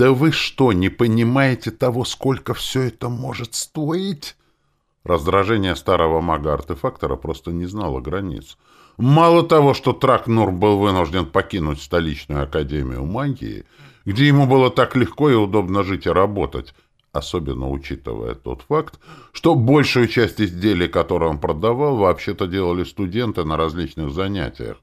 «Да вы что, не понимаете того, сколько все это может стоить?» Раздражение старого мага-артефактора просто не знало границ. Мало того, что Тракнур был вынужден покинуть столичную академию магии, где ему было так легко и удобно жить и работать, особенно учитывая тот факт, что большую часть изделий, которые он продавал, вообще-то делали студенты на различных занятиях.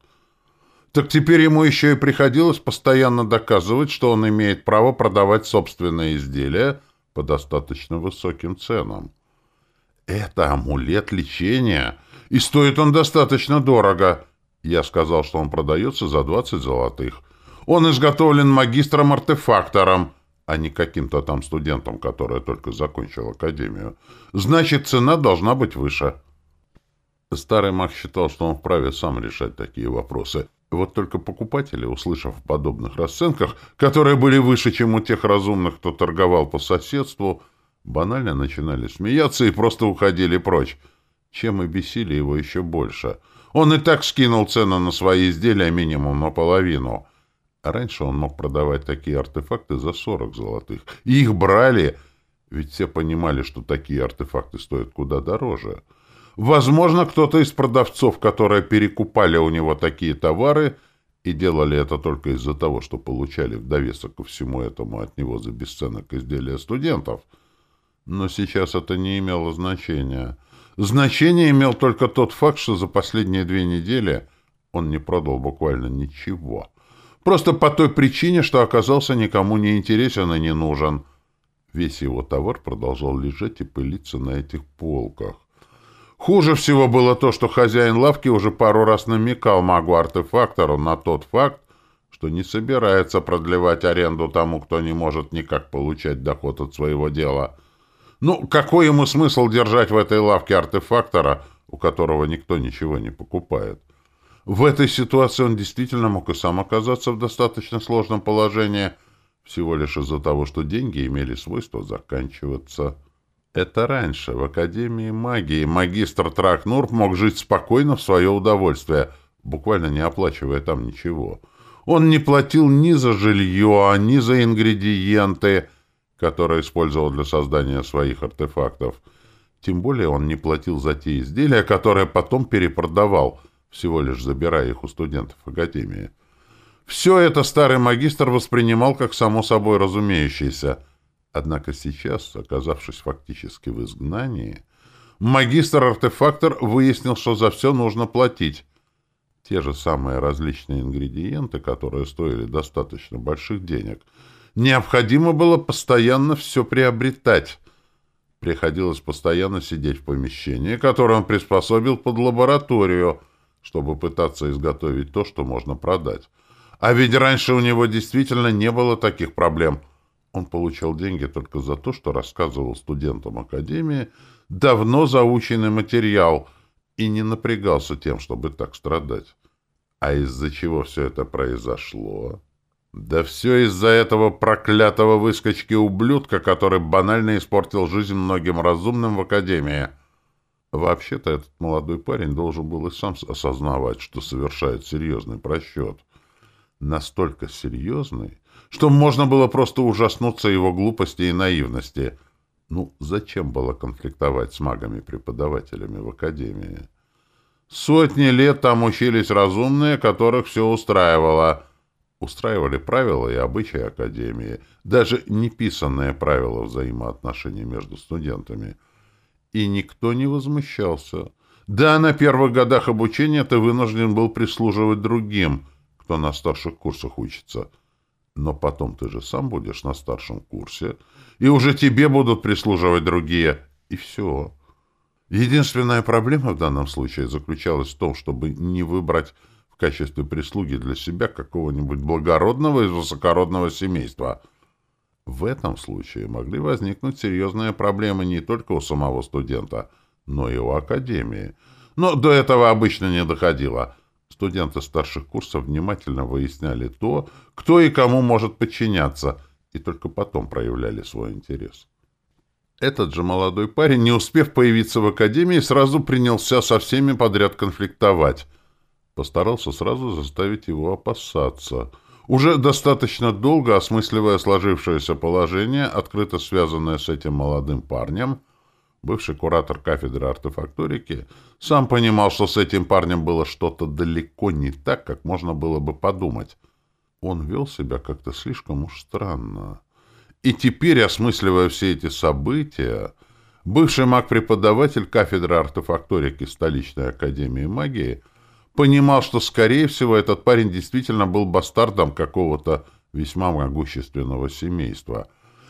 Так теперь ему еще и приходилось постоянно доказывать, что он имеет право продавать собственные изделия по достаточно высоким ценам. Это амулет лечения, и стоит он достаточно дорого. Я сказал, что он продается за 20 золотых. Он изготовлен магистром-артефактором, а не каким-то там студентом, который только закончил академию. Значит, цена должна быть выше. Старый маг считал, что он вправе сам решать такие вопросы. Вот только покупатели, услышав о подобных расценках, которые были выше, чем у тех разумных, кто торговал по соседству, банально начинали смеяться и просто уходили прочь, чем и бесили его еще больше. Он и так скинул цену на свои изделия минимум наполовину. А раньше он мог продавать такие артефакты за 40 золотых. И их брали, ведь все понимали, что такие артефакты стоят куда дороже. Возможно, кто-то из продавцов, которые перекупали у него такие товары, и делали это только из-за того, что получали в довесок ко всему этому от него за бесценок изделия студентов — но сейчас это не имело значения. Значение имел только тот факт, что за последние две недели он не продал буквально ничего. Просто по той причине, что оказался никому не интересен и не нужен. Весь его товар продолжал лежать и пылиться на этих полках. Хуже всего было то, что хозяин лавки уже пару раз намекал магу-артефактору на тот факт, что не собирается продлевать аренду тому, кто не может никак получать доход от своего дела — ну, какой ему смысл держать в этой лавке артефактора, у которого никто ничего не покупает? В этой ситуации он действительно мог и сам оказаться в достаточно сложном положении, всего лишь из-за того, что деньги имели свойство заканчиваться. Это раньше, в Академии магии, магистр Тракнурп мог жить спокойно в свое удовольствие, буквально не оплачивая там ничего. Он не платил ни за жилье, ни за ингредиенты, которые использовал для создания своих артефактов. Тем более он не платил за те изделия, которые потом перепродавал, всего лишь забирая их у студентов Академии. Все это старый магистр воспринимал как само собой разумеющееся. Однако сейчас, оказавшись фактически в изгнании, магистр-артефактор выяснил, что за все нужно платить. Те же самые различные ингредиенты, которые стоили достаточно больших денег — Необходимо было постоянно все приобретать. Приходилось постоянно сидеть в помещении, которое он приспособил под лабораторию, чтобы пытаться изготовить то, что можно продать. А ведь раньше у него действительно не было таких проблем. Он получал деньги только за то, что рассказывал студентам Академии давно заученный материал и не напрягался тем, чтобы так страдать. А из-за чего все это произошло? Да все из-за этого проклятого выскочки-ублюдка, который банально испортил жизнь многим разумным в Академии. Вообще-то этот молодой парень должен был и сам осознавать, что совершает серьезный просчет. Настолько серьезный, что можно было просто ужаснуться его глупости и наивности. Ну, зачем было конфликтовать с магами-преподавателями в Академии? Сотни лет там учились разумные, которых все устраивало — устраивали правила и обычаи Академии, даже неписанные правила взаимоотношений между студентами. И никто не возмущался. Да, на первых годах обучения ты вынужден был прислуживать другим, кто на старших курсах учится. Но потом ты же сам будешь на старшем курсе, и уже тебе будут прислуживать другие, и все. Единственная проблема в данном случае заключалась в том, чтобы не выбрать в качестве прислуги для себя какого-нибудь благородного из высокородного семейства. В этом случае могли возникнуть серьезные проблемы не только у самого студента, но и у академии. Но до этого обычно не доходило. Студенты старших курсов внимательно выясняли то, кто и кому может подчиняться, и только потом проявляли свой интерес. Этот же молодой парень, не успев появиться в академии, сразу принялся со всеми подряд конфликтовать. Постарался сразу заставить его опасаться. Уже достаточно долго осмысливая сложившееся положение, открыто связанное с этим молодым парнем, бывший куратор кафедры артефакторики, сам понимал, что с этим парнем было что-то далеко не так, как можно было бы подумать. Он вел себя как-то слишком уж странно. И теперь, осмысливая все эти события, бывший маг-преподаватель кафедры артефакторики столичной академии магии понимал, что, скорее всего, этот парень действительно был бастардом какого-то весьма могущественного семейства.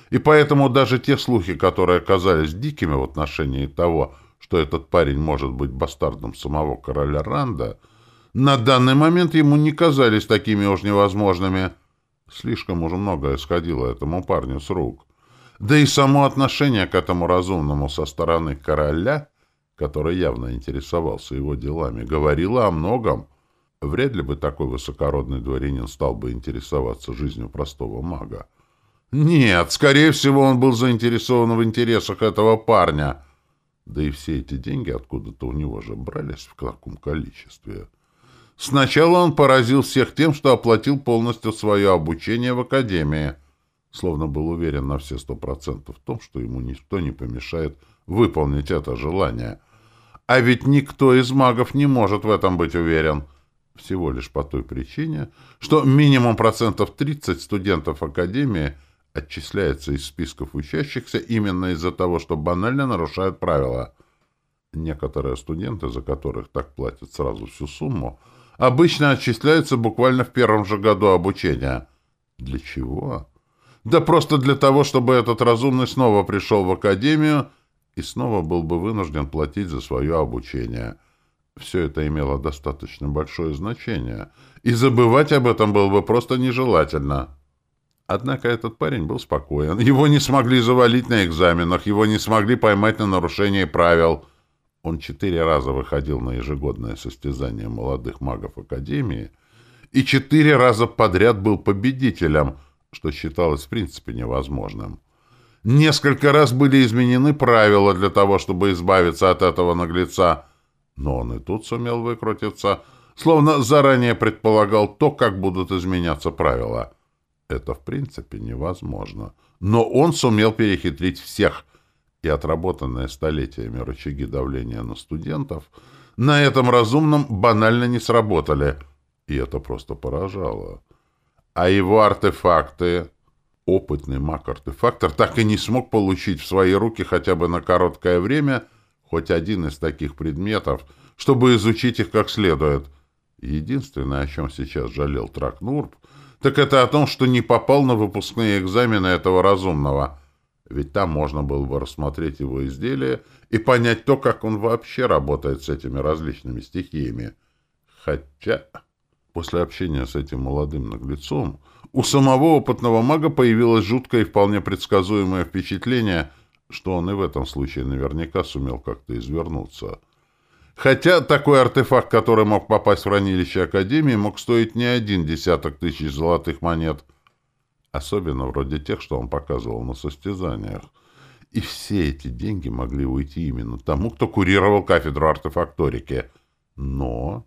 И поэтому даже те слухи, которые оказались дикими в отношении того, что этот парень может быть бастардом самого короля Ранда, на данный момент ему не казались такими уж невозможными. Слишком уж много исходило этому парню с рук. Да и само отношение к этому разумному со стороны короля, который явно интересовался его делами, говорило о многом. Вряд ли бы такой высокородный дворянин стал бы интересоваться жизнью простого мага. Нет, скорее всего, он был заинтересован в интересах этого парня. Да и все эти деньги откуда-то у него же брались в каком количестве. Сначала он поразил всех тем, что оплатил полностью свое обучение в академии, словно был уверен на все сто процентов в том, что ему ничто не помешает выполнить это желание. А ведь никто из магов не может в этом быть уверен. Всего лишь по той причине, что минимум процентов 30 студентов академии отчисляется из списков учащихся именно из-за того, что банально нарушают правила. Некоторые студенты, за которых так платят сразу всю сумму, обычно отчисляются буквально в первом же году обучения. Для чего? Да просто для того, чтобы этот разумный снова пришел в академию и снова был бы вынужден платить за свое обучение. Все это имело достаточно большое значение, и забывать об этом было бы просто нежелательно. Однако этот парень был спокоен. Его не смогли завалить на экзаменах, его не смогли поймать на нарушение правил — он четыре раза выходил на ежегодное состязание молодых магов Академии и четыре раза подряд был победителем, что считалось в принципе невозможным. Несколько раз были изменены правила для того, чтобы избавиться от этого наглеца, но он и тут сумел выкрутиться, словно заранее предполагал то, как будут изменяться правила. Это в принципе невозможно. Но он сумел перехитрить всех — и отработанные столетиями рычаги давления на студентов на этом разумном банально не сработали, и это просто поражало. А его артефакты... Опытный маг-артефактор так и не смог получить в свои руки хотя бы на короткое время хоть один из таких предметов, чтобы изучить их как следует. Единственное, о чем сейчас жалел Тракнурб, так это о том, что не попал на выпускные экзамены этого разумного — ведь там можно было бы рассмотреть его изделие и понять то, как он вообще работает с этими различными стихиями. Хотя после общения с этим молодым наглецом у самого опытного мага появилось жуткое и вполне предсказуемое впечатление, что он и в этом случае наверняка сумел как-то извернуться. Хотя такой артефакт, который мог попасть в хранилище Академии, мог стоить не один десяток тысяч золотых монет — особенно вроде тех, что он показывал на состязаниях. И все эти деньги могли уйти именно тому, кто курировал кафедру артефакторики. Но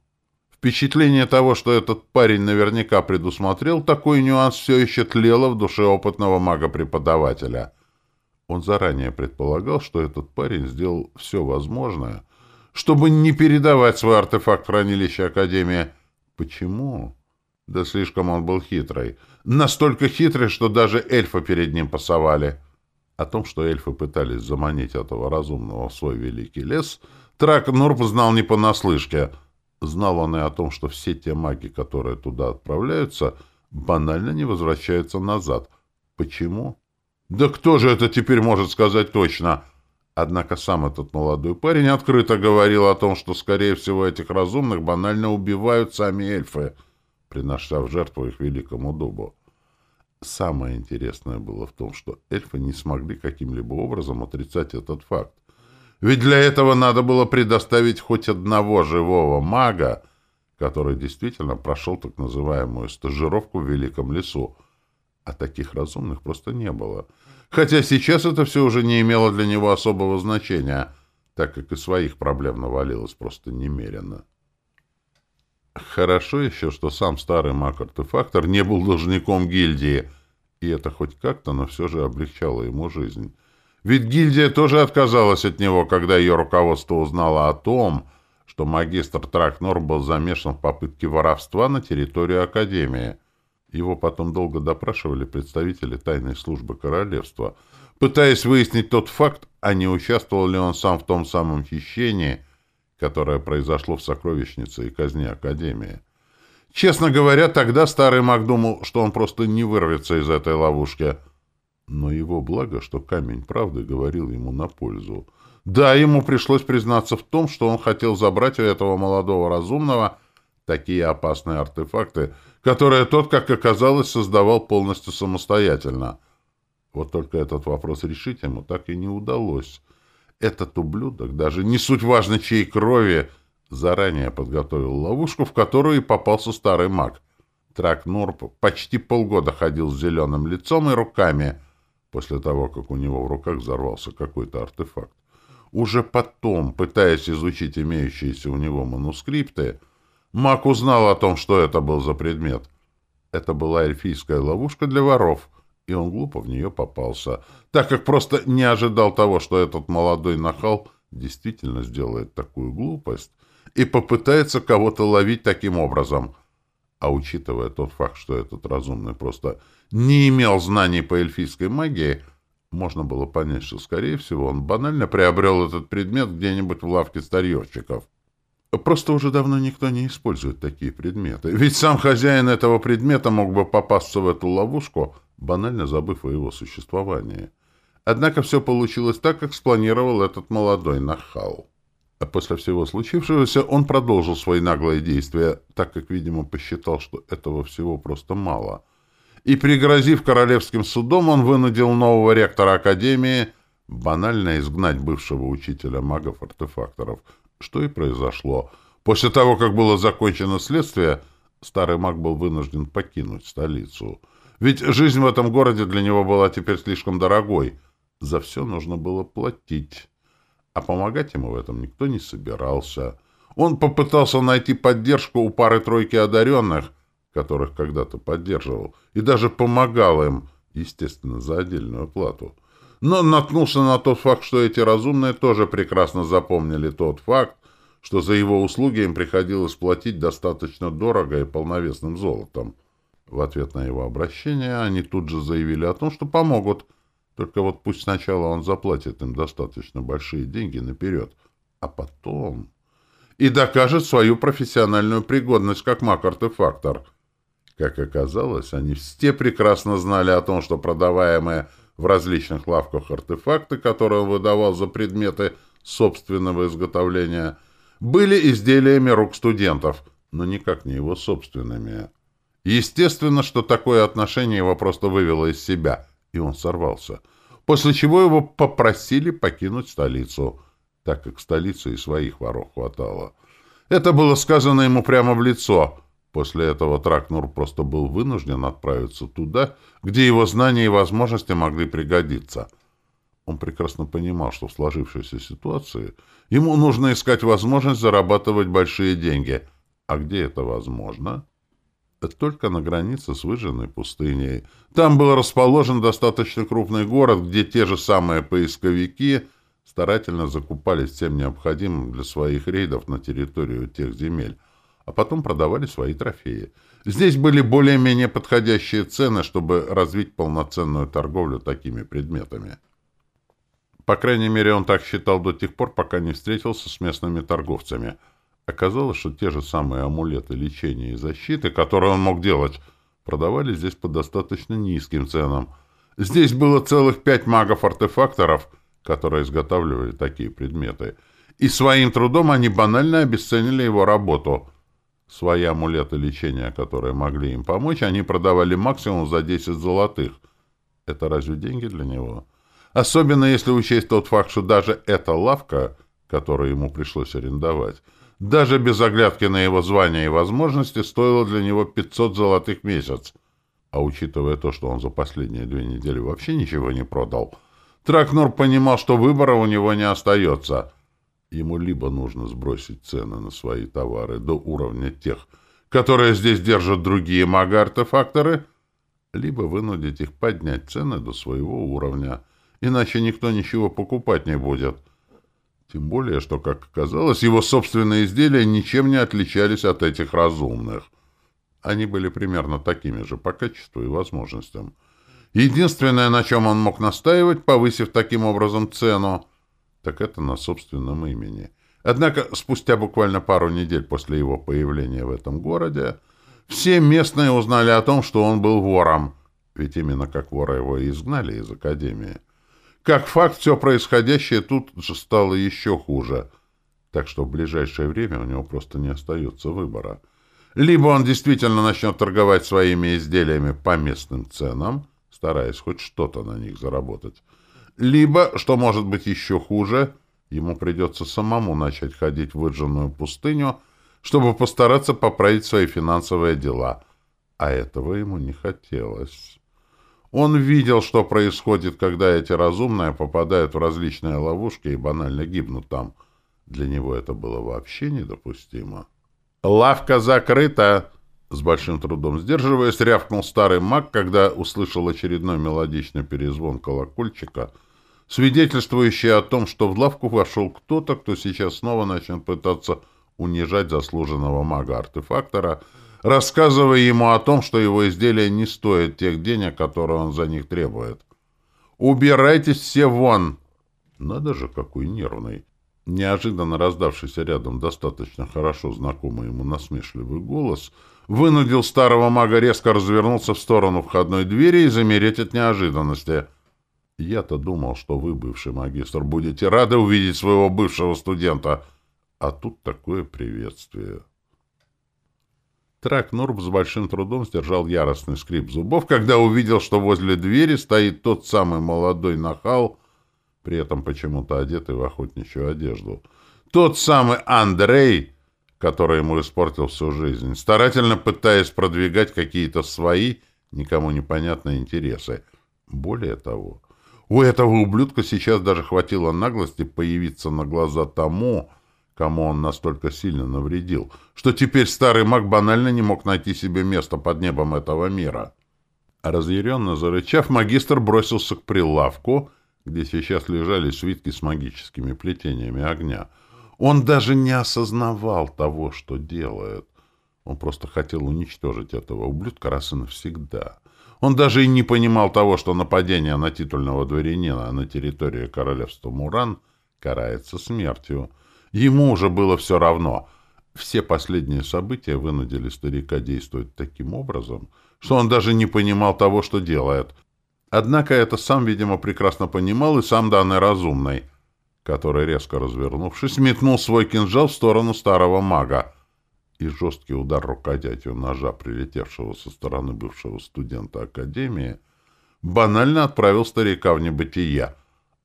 впечатление того, что этот парень наверняка предусмотрел, такой нюанс все еще тлело в душе опытного мага-преподавателя. Он заранее предполагал, что этот парень сделал все возможное, чтобы не передавать свой артефакт в хранилище Академии. Почему? Да слишком он был хитрый. Настолько хитрый, что даже эльфы перед ним пасовали. О том, что эльфы пытались заманить этого разумного в свой великий лес, Трак Нурп знал не понаслышке. Знал он и о том, что все те маги, которые туда отправляются, банально не возвращаются назад. Почему? Да кто же это теперь может сказать точно? Однако сам этот молодой парень открыто говорил о том, что, скорее всего, этих разумных банально убивают сами эльфы — принося в жертву их великому дубу. Самое интересное было в том, что эльфы не смогли каким-либо образом отрицать этот факт. Ведь для этого надо было предоставить хоть одного живого мага, который действительно прошел так называемую стажировку в Великом лесу. А таких разумных просто не было. Хотя сейчас это все уже не имело для него особого значения, так как и своих проблем навалилось просто немерено. Хорошо еще, что сам старый маг-артефактор не был должником гильдии, и это хоть как-то, но все же облегчало ему жизнь. Ведь гильдия тоже отказалась от него, когда ее руководство узнало о том, что магистр Тракнор был замешан в попытке воровства на территории Академии. Его потом долго допрашивали представители тайной службы королевства, пытаясь выяснить тот факт, а не участвовал ли он сам в том самом хищении, которое произошло в сокровищнице и казне Академии. Честно говоря, тогда старый маг думал, что он просто не вырвется из этой ловушки — но его благо, что камень правды говорил ему на пользу. Да, ему пришлось признаться в том, что он хотел забрать у этого молодого разумного такие опасные артефакты, которые тот, как оказалось, создавал полностью самостоятельно. Вот только этот вопрос решить ему так и не удалось. Этот ублюдок, даже не суть важно чьей крови, заранее подготовил ловушку, в которую и попался старый маг. Трак Нурп почти полгода ходил с зеленым лицом и руками — после того, как у него в руках взорвался какой-то артефакт. Уже потом, пытаясь изучить имеющиеся у него манускрипты, Мак узнал о том, что это был за предмет. Это была эльфийская ловушка для воров, и он глупо в нее попался, так как просто не ожидал того, что этот молодой нахал действительно сделает такую глупость и попытается кого-то ловить таким образом. А учитывая тот факт, что этот разумный просто не имел знаний по эльфийской магии, можно было понять, что, скорее всего, он банально приобрел этот предмет где-нибудь в лавке старьевщиков. Просто уже давно никто не использует такие предметы. Ведь сам хозяин этого предмета мог бы попасться в эту ловушку, банально забыв о его существовании. Однако все получилось так, как спланировал этот молодой нахал. А после всего случившегося он продолжил свои наглые действия, так как, видимо, посчитал, что этого всего просто мало — и, пригрозив королевским судом, он вынудил нового ректора Академии банально изгнать бывшего учителя магов-артефакторов, что и произошло. После того, как было закончено следствие, старый маг был вынужден покинуть столицу. Ведь жизнь в этом городе для него была теперь слишком дорогой. За все нужно было платить. А помогать ему в этом никто не собирался. Он попытался найти поддержку у пары-тройки одаренных, которых когда-то поддерживал, и даже помогал им, естественно, за отдельную плату. Но наткнулся на тот факт, что эти разумные тоже прекрасно запомнили тот факт, что за его услуги им приходилось платить достаточно дорого и полновесным золотом. В ответ на его обращение они тут же заявили о том, что помогут, только вот пусть сначала он заплатит им достаточно большие деньги наперед, а потом... И докажет свою профессиональную пригодность как маг-артефактор — как оказалось, они все прекрасно знали о том, что продаваемые в различных лавках артефакты, которые он выдавал за предметы собственного изготовления, были изделиями рук студентов, но никак не его собственными. Естественно, что такое отношение его просто вывело из себя, и он сорвался. После чего его попросили покинуть столицу, так как в столице и своих воров хватало. Это было сказано ему прямо в лицо — После этого Тракнур просто был вынужден отправиться туда, где его знания и возможности могли пригодиться. Он прекрасно понимал, что в сложившейся ситуации ему нужно искать возможность зарабатывать большие деньги. А где это возможно? Только на границе с выжженной пустыней. Там был расположен достаточно крупный город, где те же самые поисковики старательно закупались всем необходимым для своих рейдов на территорию тех земель а потом продавали свои трофеи. Здесь были более-менее подходящие цены, чтобы развить полноценную торговлю такими предметами. По крайней мере, он так считал до тех пор, пока не встретился с местными торговцами. Оказалось, что те же самые амулеты лечения и защиты, которые он мог делать, продавали здесь по достаточно низким ценам. Здесь было целых пять магов-артефакторов, которые изготавливали такие предметы. И своим трудом они банально обесценили его работу — Свои амулеты лечения, которые могли им помочь, они продавали максимум за 10 золотых. Это разве деньги для него? Особенно если учесть тот факт, что даже эта лавка, которую ему пришлось арендовать, даже без оглядки на его звание и возможности, стоила для него 500 золотых месяц. А учитывая то, что он за последние две недели вообще ничего не продал, Тракнур понимал, что выбора у него не остается. Ему либо нужно сбросить цены на свои товары до уровня тех, которые здесь держат другие мага-артефакторы, либо вынудить их поднять цены до своего уровня, иначе никто ничего покупать не будет. Тем более, что, как оказалось, его собственные изделия ничем не отличались от этих разумных. Они были примерно такими же по качеству и возможностям. Единственное, на чем он мог настаивать, повысив таким образом цену, так это на собственном имени. Однако спустя буквально пару недель после его появления в этом городе все местные узнали о том, что он был вором, ведь именно как вора его и изгнали из академии. Как факт, все происходящее тут же стало еще хуже, так что в ближайшее время у него просто не остается выбора. Либо он действительно начнет торговать своими изделиями по местным ценам, стараясь хоть что-то на них заработать, либо, что может быть еще хуже, ему придется самому начать ходить в выжженную пустыню, чтобы постараться поправить свои финансовые дела. А этого ему не хотелось. Он видел, что происходит, когда эти разумные попадают в различные ловушки и банально гибнут там. Для него это было вообще недопустимо. «Лавка закрыта!» С большим трудом сдерживаясь, рявкнул старый маг, когда услышал очередной мелодичный перезвон колокольчика — свидетельствующее о том, что в лавку вошел кто-то, кто сейчас снова начнет пытаться унижать заслуженного мага-артефактора, рассказывая ему о том, что его изделия не стоят тех денег, которые он за них требует. «Убирайтесь все вон!» Надо же, какой нервный. Неожиданно раздавшийся рядом достаточно хорошо знакомый ему насмешливый голос вынудил старого мага резко развернуться в сторону входной двери и замереть от неожиданности — я-то думал, что вы, бывший магистр, будете рады увидеть своего бывшего студента. А тут такое приветствие. Трак Нурб с большим трудом сдержал яростный скрип зубов, когда увидел, что возле двери стоит тот самый молодой нахал, при этом почему-то одетый в охотничью одежду. Тот самый Андрей, который ему испортил всю жизнь, старательно пытаясь продвигать какие-то свои, никому непонятные интересы. Более того, у этого ублюдка сейчас даже хватило наглости появиться на глаза тому, кому он настолько сильно навредил, что теперь старый маг банально не мог найти себе место под небом этого мира. Разъяренно зарычав, магистр бросился к прилавку, где сейчас лежали свитки с магическими плетениями огня. Он даже не осознавал того, что делает. Он просто хотел уничтожить этого ублюдка раз и навсегда — он даже и не понимал того, что нападение на титульного дворянина на территории королевства Муран карается смертью. Ему уже было все равно. Все последние события вынудили старика действовать таким образом, что он даже не понимал того, что делает. Однако это сам, видимо, прекрасно понимал и сам данный разумный, который, резко развернувшись, метнул свой кинжал в сторону старого мага и жесткий удар рукоятью ножа, прилетевшего со стороны бывшего студента Академии, банально отправил старика в небытие.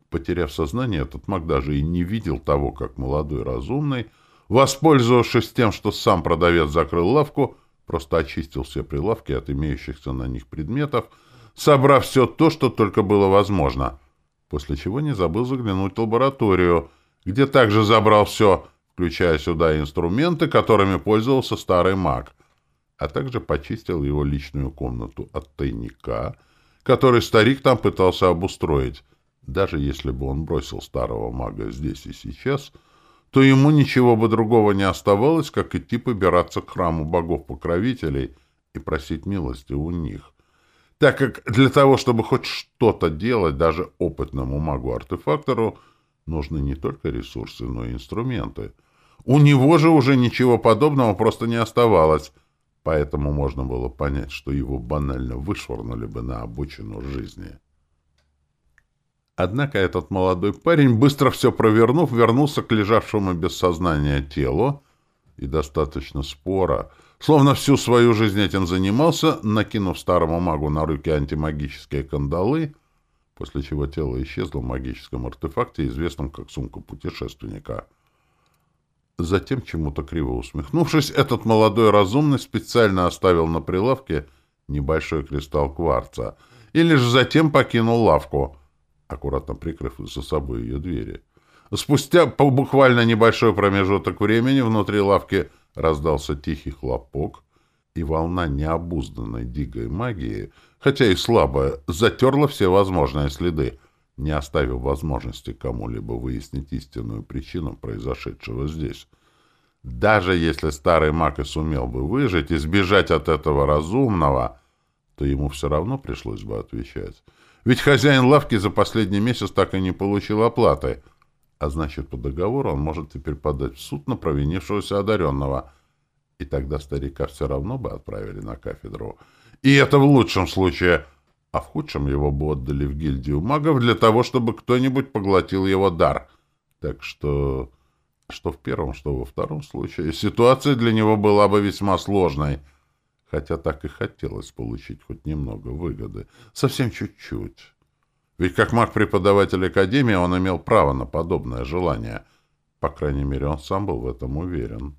Потеряв сознание, этот маг даже и не видел того, как молодой разумный, воспользовавшись тем, что сам продавец закрыл лавку, просто очистил все прилавки от имеющихся на них предметов, собрав все то, что только было возможно, после чего не забыл заглянуть в лабораторию, где также забрал все — включая сюда инструменты, которыми пользовался старый маг, а также почистил его личную комнату от тайника, который старик там пытался обустроить. Даже если бы он бросил старого мага здесь и сейчас, то ему ничего бы другого не оставалось, как идти побираться к храму богов-покровителей и просить милости у них. Так как для того, чтобы хоть что-то делать даже опытному магу-артефактору, нужны не только ресурсы, но и инструменты — у него же уже ничего подобного просто не оставалось, поэтому можно было понять, что его банально вышвырнули бы на обочину жизни. Однако этот молодой парень, быстро все провернув, вернулся к лежавшему без сознания телу и достаточно спора, словно всю свою жизнь этим занимался, накинув старому магу на руки антимагические кандалы, после чего тело исчезло в магическом артефакте, известном как сумка путешественника — Затем, чему-то криво усмехнувшись, этот молодой разумный специально оставил на прилавке небольшой кристалл кварца и лишь затем покинул лавку, аккуратно прикрыв за собой ее двери. Спустя буквально небольшой промежуток времени внутри лавки раздался тихий хлопок, и волна необузданной дикой магии, хотя и слабая, затерла все возможные следы, не оставив возможности кому-либо выяснить истинную причину произошедшего здесь. Даже если старый маг и сумел бы выжить и сбежать от этого разумного, то ему все равно пришлось бы отвечать. Ведь хозяин лавки за последний месяц так и не получил оплаты, а значит, по договору он может теперь подать в суд на провинившегося одаренного, и тогда старика все равно бы отправили на кафедру. И это в лучшем случае, а в худшем его бы отдали в гильдию магов для того, чтобы кто-нибудь поглотил его дар. Так что, что в первом, что во втором случае, ситуация для него была бы весьма сложной — хотя так и хотелось получить хоть немного выгоды. Совсем чуть-чуть. Ведь как маг-преподаватель Академии он имел право на подобное желание. По крайней мере, он сам был в этом уверен.